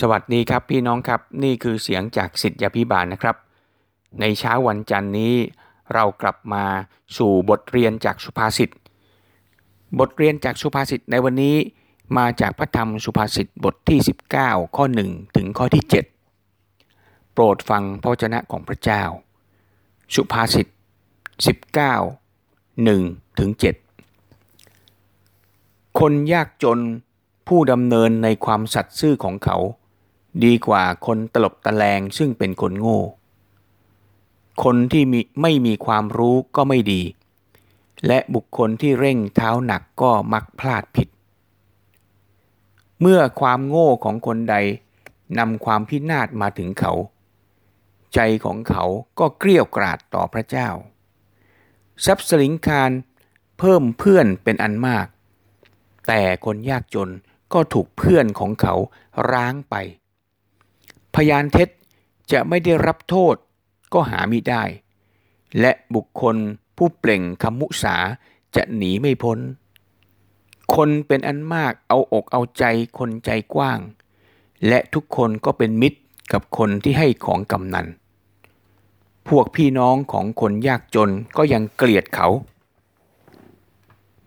สวัสดีครับพี่น้องครับนี่คือเสียงจากสิทธยาพิบาลนะครับ ในเช้าวันจันทร์นี้ เรากลับมาสู่บทเรียนจากสุภาษิตบทเรียนจากสุภาษิตในวันนี้มาจากพระธรรมสุภาษิตบทที่ 19 ข้อ 1 ถึงข้อที่ 7 โปรดฟังพระวจนะของพระเจ้า สุภาษิต19 1ถึง7คนยากจนผู้ดำเนินในความสัตย์ซื่อของเขา ดีกว่าคนตลบตะแลงซึ่งเป็นคนโง่ คนที่มีไม่มีความรู้ก็ไม่ดี และบุคคลที่เร่งเท้าหนักก็มักพลาดผิด เมื่อความโง่ของคนใดนำความพินาศมาถึงเขา ใจของเขาก็เกลี้ยกราดต่อพระเจ้า ทรัพย์สลิงคารเพิ่มเพื่อนเป็นอันมาก แต่คนยากจนก็ถูกเพื่อนของเขาร้างไป พยานเท็จจะไม่ได้รับโทษก็หามิได้ และบุคคลผู้เปล่งคำมุสาจะหนีไม่พ้น คนเป็นอันมากเอาอกเอาใจคนใจกว้าง และทุกคนก็เป็นมิตรกับคนที่ให้ของกำนัน พวกพี่น้องของคนยากจนก็ยังเกลียดเขา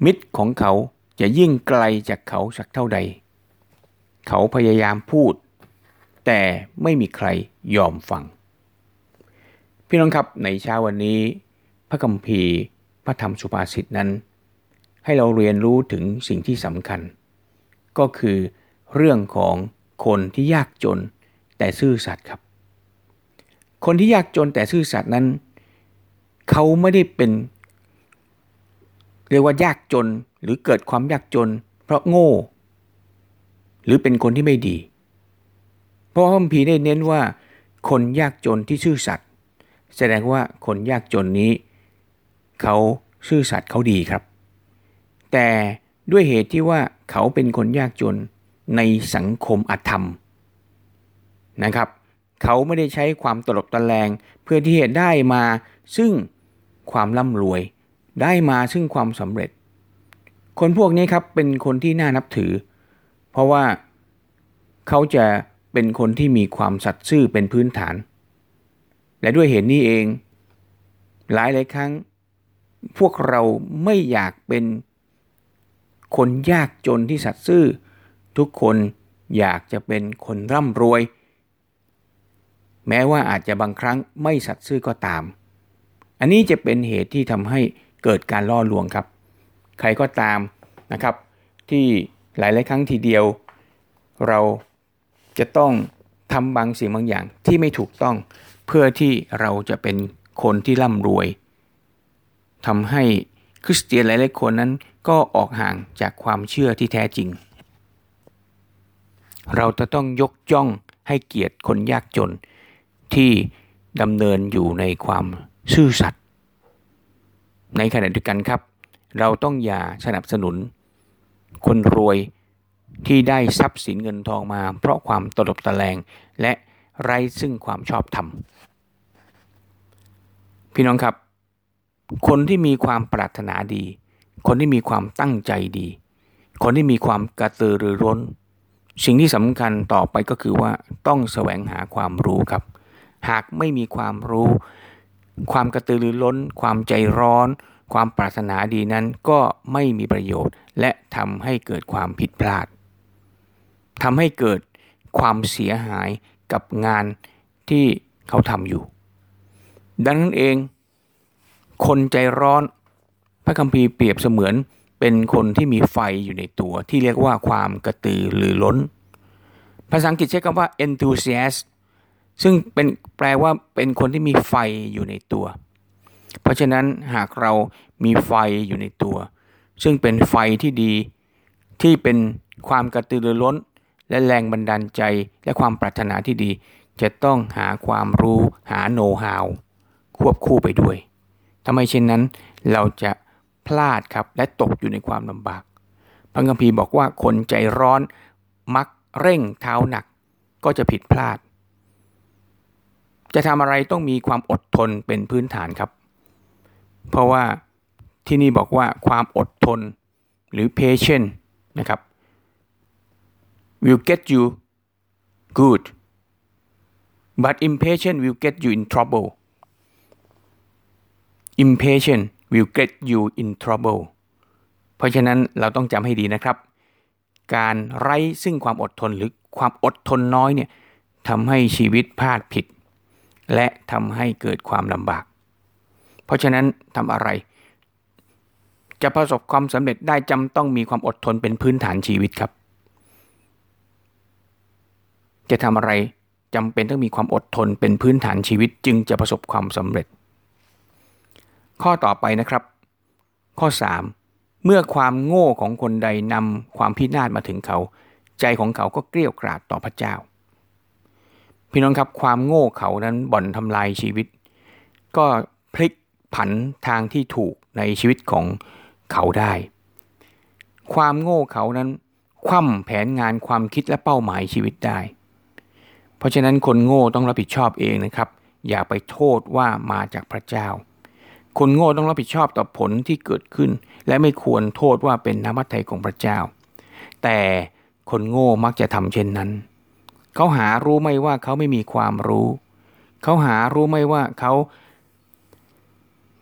มิตรของเขาจะยิ่งไกลจากเขาสักเท่าใด เขาพยายามพูด แต่ไม่มีใครยอมฟัง พี่น้องครับในเช้าวันนี้ พระคัมภีร์พระธรรมสุภาษิตนั้น ให้เราเรียนรู้ถึงสิ่งที่สำคัญ ก็คือเรื่องของคนที่ยากจนแต่ซื่อสัตย์ครับ คนที่ยากจนแต่ซื่อสัตย์นั้น เขาไม่ได้เป็น เรียกว่ายากจนหรือเกิดความยากจน เพราะโง่ หรือเป็นคนที่ไม่ดี ราะพระคัมภีร์ได้เน้นว่า คนยากจนที่ซื่อสัตย์แสดงว่าคนยากจนนี้ เขาซื่อสัตย์เขาดีครับ แต่ด้วยเหตุที่ว่าเขาเป็นคนยากจนในสังคมอธรรมนะครับ เขาไม่ได้ใช้ความตลบตะแลงเพื่อที่จะได้มาซึ่งความร่ำรวย ได้มาซึ่งความสำเร็จ คนพวกนี้ครับเป็นคนที่น่านับถือ เพราะว่าเขาจะ เป็นคนที่มีความสัตย์ซื่อเป็นพื้นฐาน และด้วยเหตุนี้เอง หลายหลายครั้ง พวกเราไม่อยากเป็นคนยากจนที่สัตย์ซื่อ ทุกคนอยากจะเป็นคนร่ำรวย แม้ว่าอาจจะบางครั้งไม่สัตย์ซื่อก็ตาม อันนี้จะเป็นเหตุที่ทำให้เกิดการล่อลวงครับ ใครก็ตามนะครับ ที่หลายๆครั้งทีเดียว เรา จะต้องทำบางสิ่งบางอย่างที่ไม่ถูกต้อง เพื่อที่เราจะเป็นคนที่ร่ำรวยทำให้คริสเตียนหลายๆคนนั้นก็ออกห่างจากความเชื่อที่แท้จริง เราจะต้องยกย่องให้เกียรติคนยากจนที่ดำเนินอยู่ในความซื่อสัตย์ในขณะเดียวกันครับ เราต้องอย่าสนับสนุน คนรวย ที่ได้ทรัพย์สินเงินทองมา เพราะความตลบตะแลงและไร้ซึ่งความชอบธรรม พี่น้องครับ คนที่มีความปรารถนาดี คนที่มีความตั้งใจดี คนที่มีความกระตือรือร้น สิ่งที่สำคัญต่อไปก็คือว่าต้องแสวงหาความรู้ครับ หากไม่มีความรู้ ความกระตือรือร้น ความใจร้อน ความปรารถนาดีนั้นก็ไม่มีประโยชน์ และทำให้เกิดความผิดพลาด ทำให้เกิดความเสียหายกับงานที่เขาทำอยู่ ดังนั้นเอง คนใจร้อน พระคัมภีร์เปรียบเสมือนเป็นคนที่มีไฟอยู่ในตัวที่เรียกว่าความกระตือรือร้น ภาษาอังกฤษใช้คำว่า enthusiast ซึ่งเป็นแปลว่าเป็นคนที่มีไฟอยู่ในตัว เพราะฉะนั้นหากเรามีไฟอยู่ในตัว ซึ่งเป็นไฟที่ดีที่เป็นความกระตือรือร้น และแรงบันดาลใจและความปรารถนาที่ดี จะต้องหาความรู้หาโน้ตฮาวควบคู่ไปด้วยทำไมเช่นนั้นเราจะพลาดครับและตกอยู่ในความลำบาก พระคัมภีร์บอกว่าคนใจร้อนมักเร่งเท้าหนัก ก็จะผิดพลาด จะทำอะไรต้องมีความอดทนเป็นพื้นฐานครับ เพราะว่าที่นี่บอกว่าความอดทนหรือ patient นะครับ will get you good but impatient will get you in trouble impatient will get you in trouble เพราะฉะนั้นเราต้องจำให้ดีนะครับ การไร้ซึ่งความอดทนหรือความอดทนน้อยเนี่ยทำให้ชีวิตพลาดผิด และทำให้เกิดความลำบาก เพราะฉะนั้นทำอะไร จะประสบความสำเร็จได้จำต้องมีความอดทนเป็นพื้นฐานชีวิตครับ จะทำอะไรจำเป็นต้องมีความอดทนเป็นพื้นฐานชีวิตจึงจะประสบความสำเร็จ ข้อต่อไปนะครับ ข้อ 3 เมื่อความโง่ของคนใดนำความพินาศมาถึงเขา ใจของเขาก็เกลี้ยกล่อมต่อพระเจ้า พี่น้องครับความโง่เขานั้นบ่อนทำลายชีวิต ก็พลิกผันทางที่ถูกในชีวิตของเขาได้ ความโง่เขานั้นคว่ำแผนงานความคิดและเป้าหมายชีวิตได้ เพราะฉะนั้นคนโง่ต้องรับผิดชอบเองนะครับ อย่าไปโทษว่ามาจากพระเจ้า คนโง่ต้องรับผิดชอบต่อผลที่เกิดขึ้น และไม่ควรโทษว่าเป็นน้ำมัทไทยของพระเจ้า แต่คนโง่มักจะทำเช่นนั้น เขาหารู้ไหมว่าเขาไม่มีความรู้ เขาหารู้ไหมว่าเขา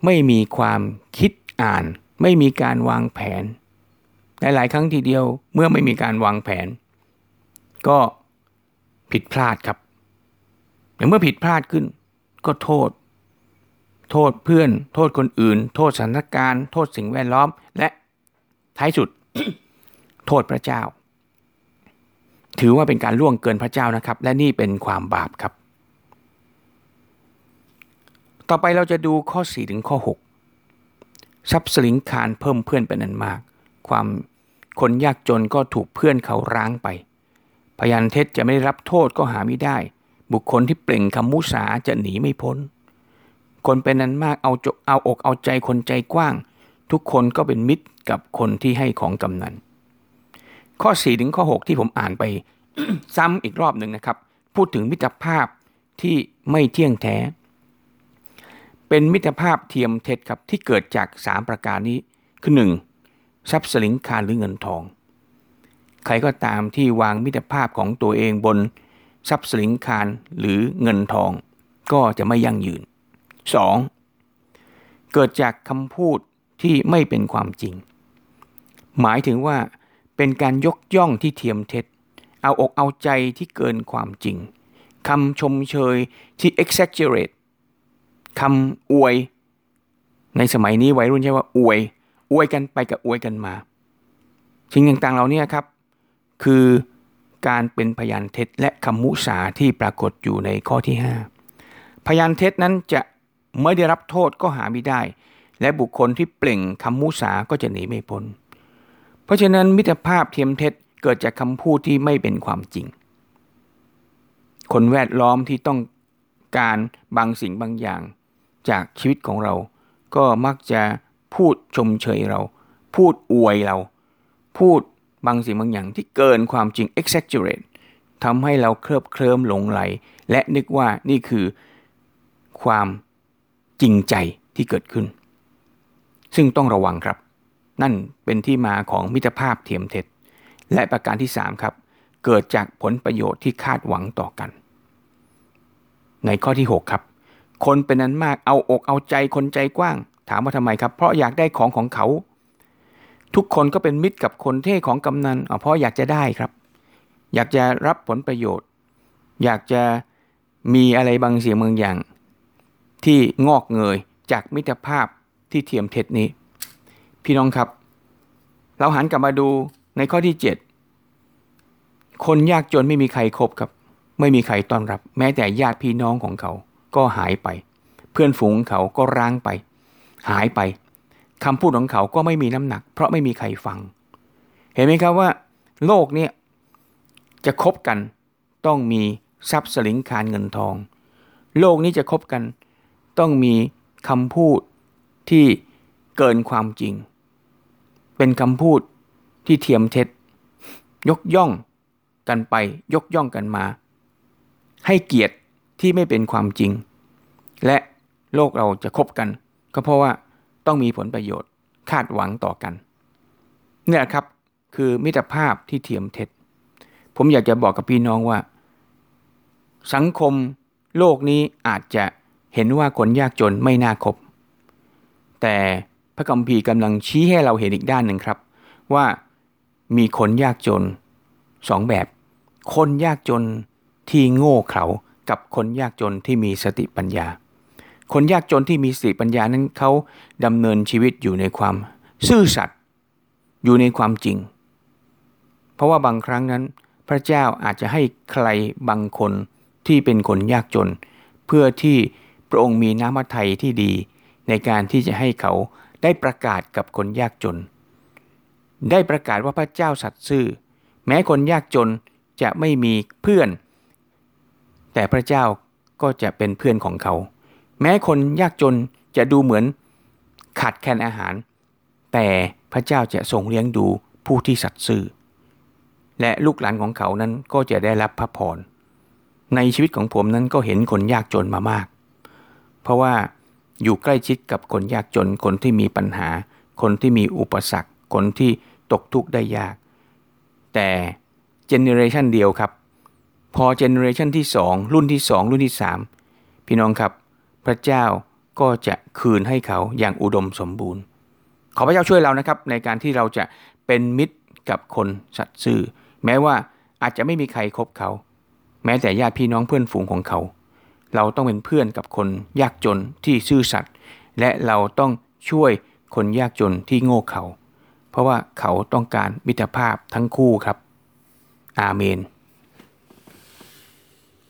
ไม่มีความคิดอ่าน ไม่มีการวางแผนหลายๆครั้งทีเดียวเมื่อไม่มีการวางแผน ก็ ผิดพลาดครับอย่างเมื่อผิดพลาดขึ้น ก็โทษ โทษเพื่อน โทษคนอื่น โทษสถานการณ์ โทษสิ่งแวดล้อม และท้ายสุด โทษพระเจ้า ถือว่าเป็นการล่วงเกินพระเจ้านะครับ และนี่เป็นความบาปครับ ต่อไปเราจะดูข้อ4ถึงข้อ6ทรัพย์สลิงคารเพิ่มเพื่อนเป็นอันมาก ความคนยากจนก็ถูกเพื่อนเขาร้างไป พยานเท็จจะไม่ได้รับโทษก็หาไม่ได้ บุคคลที่เปล่งคำมุสาจะหนีไม่พ้น คนเป็นนั้นมากเอาจกเอาอกเอาใจคนใจกว้าง ทุกคนก็เป็นมิตรกับคนที่ให้ของกำนัน ข้อ4ถึงข้อ 6 ที่ผมอ่านไป ซ้ำอีกรอบหนึ่งนะครับ พูดถึงมิตรภาพที่ไม่เที่ยงแท้ เป็นมิตรภาพเทียมเท็จครับที่เกิดจาก 3 ประการนี้คือ 1. ทรัพย์สลิงคารหรือเงินทอง ใครก็ตามที่วางมิตรภาพของตัวเองบนทรัพย์สลิงคารหรือเงินทอง ก็จะไม่ยั่งยืน 2. เกิดจากคำพูดที่ไม่เป็นความจริง หมายถึงว่าเป็นการยกย่องที่เทียมเท็จ เอาอกเอาใจที่เกินความจริงคำชมเชยที่ exaggerate คำอวย ในสมัยนี้วัยรุ่นใช้ว่าอวย อวยกันไปกับอวยกันมาสิ่งต่างๆเหล่านี้ครับ คือการเป็นพยานเท็จและคำมุสาที่ปรากฏอยู่ในข้อที่ 5 พยานเท็จนั้นจะไม่ได้รับโทษก็หาไม่ได้ และบุคคลที่เปล่งคำมุสาก็จะหนีไม่พ้น เพราะฉะนั้นมิตรภาพเทียมเท็จเกิดจากคำพูดที่ไม่เป็นความจริง คนแวดล้อมที่ต้องการบางสิ่งบางอย่าง จากชีวิตของเรา ก็มักจะพูดชมเชยเรา พูดอวยเรา พูด บางสิ่งบางอย่างที่เกินความจริง exaggerate ทำให้เราเคลิบเคลิ้มหลงไหล และนึกว่านี่คือความจริงใจที่เกิดขึ้น ซึ่งต้องระวังครับ นั่นเป็นที่มาของมิตรภาพเทียมเท็จ และประการที่ 3 ครับ เกิดจากผลประโยชน์ที่คาดหวังต่อกัน ในข้อที่ 6 ครับ คนเป็นนั้นมากเอาอกเอาใจคนใจกว้าง ถามว่าทำไมครับ เพราะอยากได้ของของเขา ทุกคนก็เป็นมิตรกับคนเท่ของกำนันเพราะอยากจะได้ครับ อยากจะรับผลประโยชน์ อยากจะมีอะไรบางสียงบางอย่าง ที่งอกเงยจากมิตรภาพที่เทียมเท็จนี้ พี่น้องครับ เราหันกลับมาดูในข้อที่ 7 คนยากจนไม่มีใครครบครับ ไม่มีใครต้อนรับ แม้แต่ญาติพี่น้องของเขา ก็หายไป เพื่อนฝูงเขาก็ร้างไป หายไป คำพูดของเขาก็ไม่มีน้ำหนัก เพราะไม่มีใครฟัง เห็นไหมครับว่า โลกเนี่ยจะคบกันต้องมีทรัพย์สลิงคารเงินทอง โลกนี้จะคบกัน ต้องมีคำพูดที่เกินความจริง เป็นคำพูดที่เทียมเท็จ ยกย่องกันไปยกย่องกันมา ให้เกียรติที่ไม่เป็นความจริง และโลกเราจะคบกัน ก็เพราะว่า ต้องมีผลประโยชน์คาดหวังต่อกันเนี่ยครับคือมิตรภาพที่เทียมเท็จ ผมอยากจะบอกกับพี่น้องว่า สังคมโลกนี้อาจจะเห็นว่าคนยากจนไม่น่าคบ แต่พระคัมภีร์กำลังชี้ให้เราเห็นอีกด้านหนึ่งครับ ว่ามีคนยากจนสองแบบ คนยากจนที่โง่เขลากับคนยากจนที่มีสติปัญญา คนยากจนที่มีสติปัญญานั้นเขาดำเนินชีวิตอยู่ในความซื่อสัตย์อยู่ในความจริง เพราะว่าบางครั้งนั้น พระเจ้าอาจจะให้ใครบางคนที่เป็นคนยากจน เพื่อที่พระองค์มีน้ำพระทัยที่ดี ในการที่จะให้เขาได้ประกาศกับคนยากจน ได้ประกาศว่าพระเจ้าสัตย์ซื่อ แม้คนยากจนจะไม่มีเพื่อน แต่พระเจ้าก็จะเป็นเพื่อนของเขา แม้คนยากจนจะดูเหมือนขาดแคลนอาหาร แต่พระเจ้าจะทรงเลี้ยงดูผู้ที่สัตย์ซื่อ และลูกหลานของเขานั้นก็จะได้รับพระพร ในชีวิตของผมนั้นก็เห็นคนยากจนมามาก เพราะว่าอยู่ใกล้ชิดกับคนยากจน คนที่มีปัญหา คนที่มีอุปสรรค คนที่ตกทุกข์ได้ยาก แต่ generation เดียวครับ พอ generation ที่ 2 รุ่นที่ 2 รุ่นที่ 3 พี่น้องครับ พระเจ้าก็จะคืนให้เขาอย่างอุดมสมบูรณ์ ขอพระเจ้าช่วยเรานะครับ ในการที่เราจะเป็นมิตรกับคนสัตย์ซื่อ แม้ว่าอาจจะไม่มีใครครบเขา แม้แต่ญาติพี่น้องเพื่อนฝูงของเขา เราต้องเป็นเพื่อนกับคนยากจนที่ซื่อสัตย์และเราต้องช่วยคนยากจนที่โง่เขา เพราะว่าเขาต้องการมิตรภาพทั้งคู่ครับ อาเมน